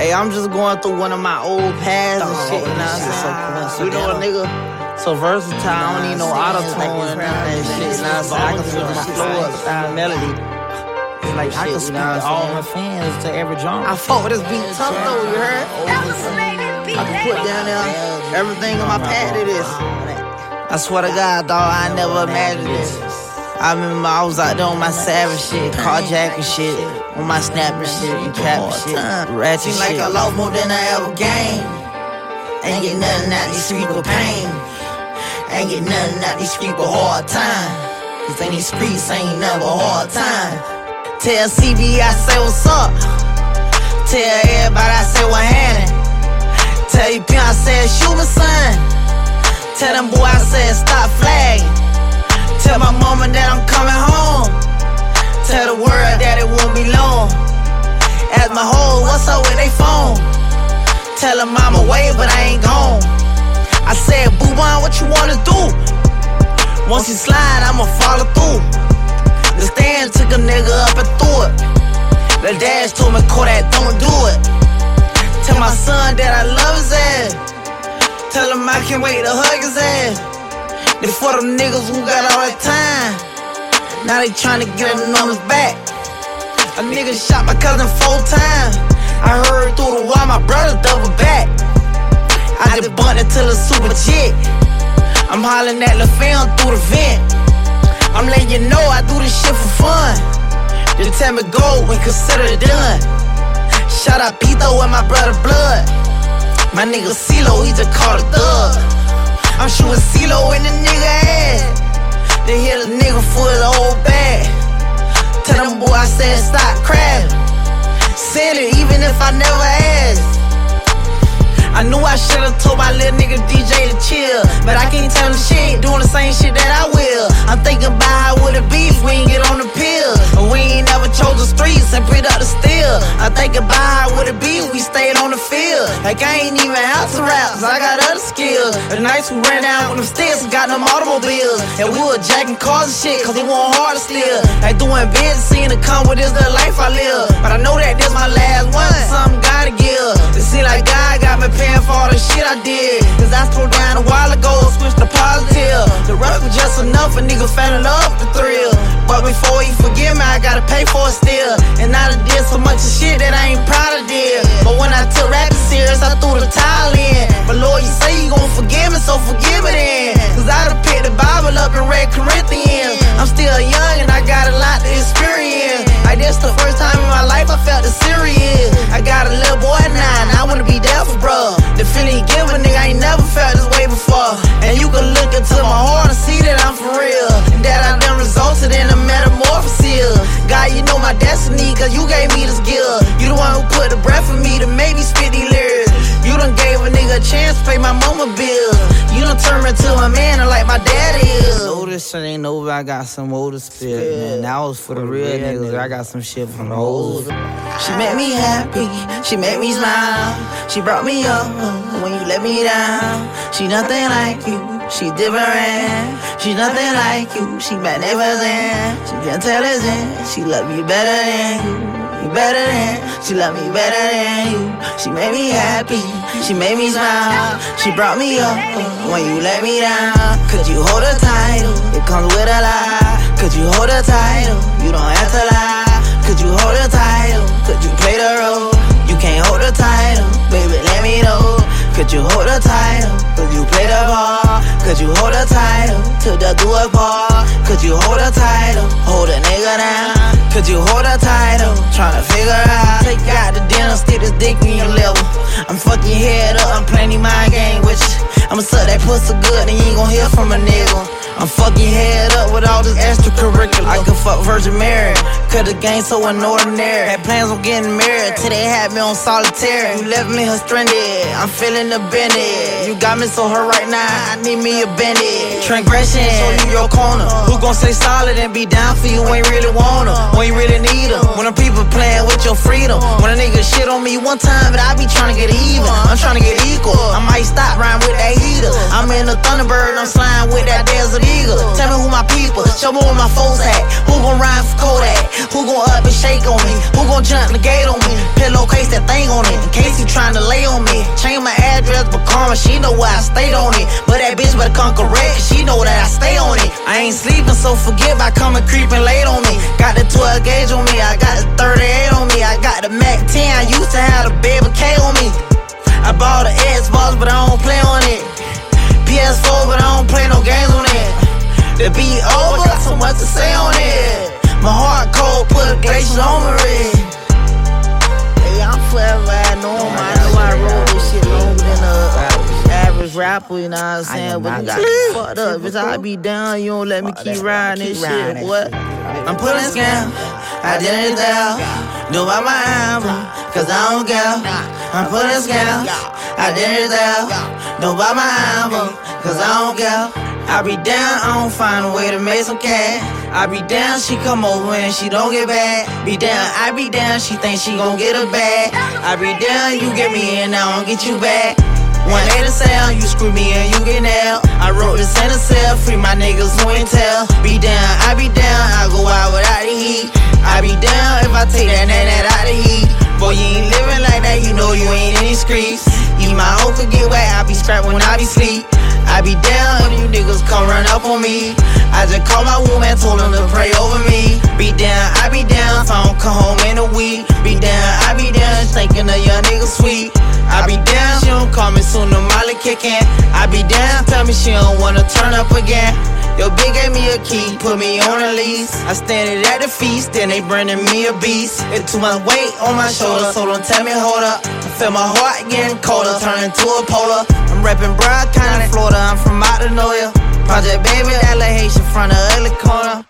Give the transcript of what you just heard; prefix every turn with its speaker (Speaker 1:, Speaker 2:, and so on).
Speaker 1: Hey, I'm just going through one of my old pads and shit, you know what I'm saying? You know a nigga so versatile, I don't need no auto tune and that shit, you know what I'm saying? I can switch the flow up, style melody.
Speaker 2: Like I can speak to all my fans to every genre.
Speaker 1: I fuck with this beat tough though, you heard? I can put down there everything on my pad to this. I swear to God, dog, I never imagined this. I remember I was out there on my savage shit, carjacking shit, on my snapping shit, and capping shit, ratchet Seem like I lost more than I ever gained. Ain't get nothing out these streets but pain. Ain't get nothing out these streets but hard time. Cause in these streets ain't never hard time. Tell CB I say what's up. Tell everybody I say what happened. Tell you P I said shoot my son. Tell them boy I said stop flagging. Tell my mama that I'm coming home. Tell the world that it won't be long. Ask my hoe what's up with they phone. Tell them I'm away but I ain't gone. I said boo what you wanna do? Once you slide, I'ma follow through. The stand took a nigga up and threw it. The dash told me, Kodak, don't do it. Tell my son that I love his ass. Tell him I can't wait to hug his ass. Then for them niggas who got all that time. Now they tryna get them numbers back. A nigga shot my cousin four times. I heard through the wall my brother double back. I just bumped into the super chick. I'm hollering at LaFam through the vent. I'm letting you know I do this shit for fun. Just tell me go when consider it done. Shout out Pito and my brother Blood. My nigga CeeLo, he just called a thug. I'm shooting CeeLo in the nigga ass. They hit a nigga for his old bag. Tell them boy I said stop crabbing. Send it even if I never asked. I knew I should've told my little nigga DJ to chill. But I can't tell him shit, doing the same shit that I will. I'm thinking about how would it be if we ain't get on the pill. And we ain't never chose the streets and put up the steel. I think about how would it be if we stayed on the field. Like I ain't even have to rap, I got other skills. The nights we ran down with them sticks, got them automobiles. And we were jacking cars and shit, cause they want hard to steal. Like doing business, seeing to come with this the life I live. But I know that this my last one, something gotta give. It seem like God got me paying for all the shit I did. Cause I slowed down a while ago, switched to positive. The rest was just enough, a nigga in love the thrill. But before you forgive me, I gotta pay for it still. And I done did so much of shit that I ain't proud of did. But when I took rapping serious, I threw the pay my mama bills. You done turn me to a man like my daddy is. No, this shit ain't over. I got some more to man. That was for the real niggas. I got some shit from the old. She made me happy. She made me smile. She brought me up when you let me down. She nothing like you. She different. She nothing like you. She magnificent. She intelligent. She love me better than you. You better than. She love me better than you. She made me happy. She made me smile. She brought me up when you let me down. Could you hold a title? It comes with a lie. Could you hold a title? You don't have to lie. Could you hold a title? Could you play the role? You can't hold a title, baby. Let me know. Could you hold a title? Could you play the ball? Could you hold a title to the do it part? Could you hold a title? Hold a nigga down. Could you hold a title? Tryna figure out. Take you out to dinner, stick this dick in your liver. I'm fucking your head up, I'm playing mind game with you. I'ma suck that pussy good, then you ain't gon' hear from a nigga. I'm fucking head up with all this extracurricular. I can fuck Virgin Mary, cause the game so unordinary. Had plans on getting married, till they had me on solitaire. You left me her stranded, I'm feeling the bended. You got me so hurt right now, I need me a bended. Transgression, show you your corner. Who gon' stay solid and be down for you when you really her, when you really need her. When the people playing with your freedom. When a nigga shit on me one time, but I be trying to get even. I'm trying to get equal. I might stop riding with that heater. I'm in the Thunderbird, I'm sliding with that Desert Eagle. Tell me who my people, show me where my foes at. Who gon' ride for Kodak? Who gon' up and shake on me? Who gon' jump the gate on me. Pillowcase that thing on it, in case he tryna lay on me. Change my address, but karma, she know where I stayed on it. But that bitch better come correct, she know that I stay on it. I ain't sleeping, so forget about coming creeping late on me. Got the 12 gauge on me, I got the 38 on me, I got the Mac 10. I used to have the baby K on me. I bought the Xbox, but I don't play on it. PS4, but I don't play no games on it. The beat over, got so much to say on it. My heart cold, put glaciers on my red. Hey, I'm forever know him. I know I roll this shit longer than a average rapper, you know what I'm saying? But you got fucked up. Bitch, I be down, you don't let me keep riding this shit. What? I'm pulling scam. I did it there. Do by my album, cause I don't care. I'm pulling scam. I did it there. Do my album, cause I don't care. I be down, I don't find a way to make some cash. I be down, she come over and she don't get back. Be down, I be down, she think she gon' get a bag. I be down, you get me in, I don't get you back. One day to sell, you screw me and you get nailed. I wrote this in a cell, free my niggas who ain't tell. Be down, I be down, I go out without the heat. I be down if I take that that that out of heat. Boy, you ain't living like that, you know you ain't in these streets. My hoe could get wet, I be strapped when I be sleep. I be down if you niggas come run up on me. I just call my woman, told him to pray over me. Be down, I be down, if I don't come home in a week. Be down, I be down, thinking of young nigga sweet. I be down, she don't call me soon, the molly kicking. I be down, tell me she don't wanna turn up again. Yo, big gave me a key, put me on a lease. I standing at the feast, then they bringing me a beast. It's too much weight on my shoulder, so don't tell me hold up. Feel my heart getting colder, turning to a polar. I'm reppin' Broward County, Florida, I'm from out. Project Baby, LA, Haitian, front of ugly corner.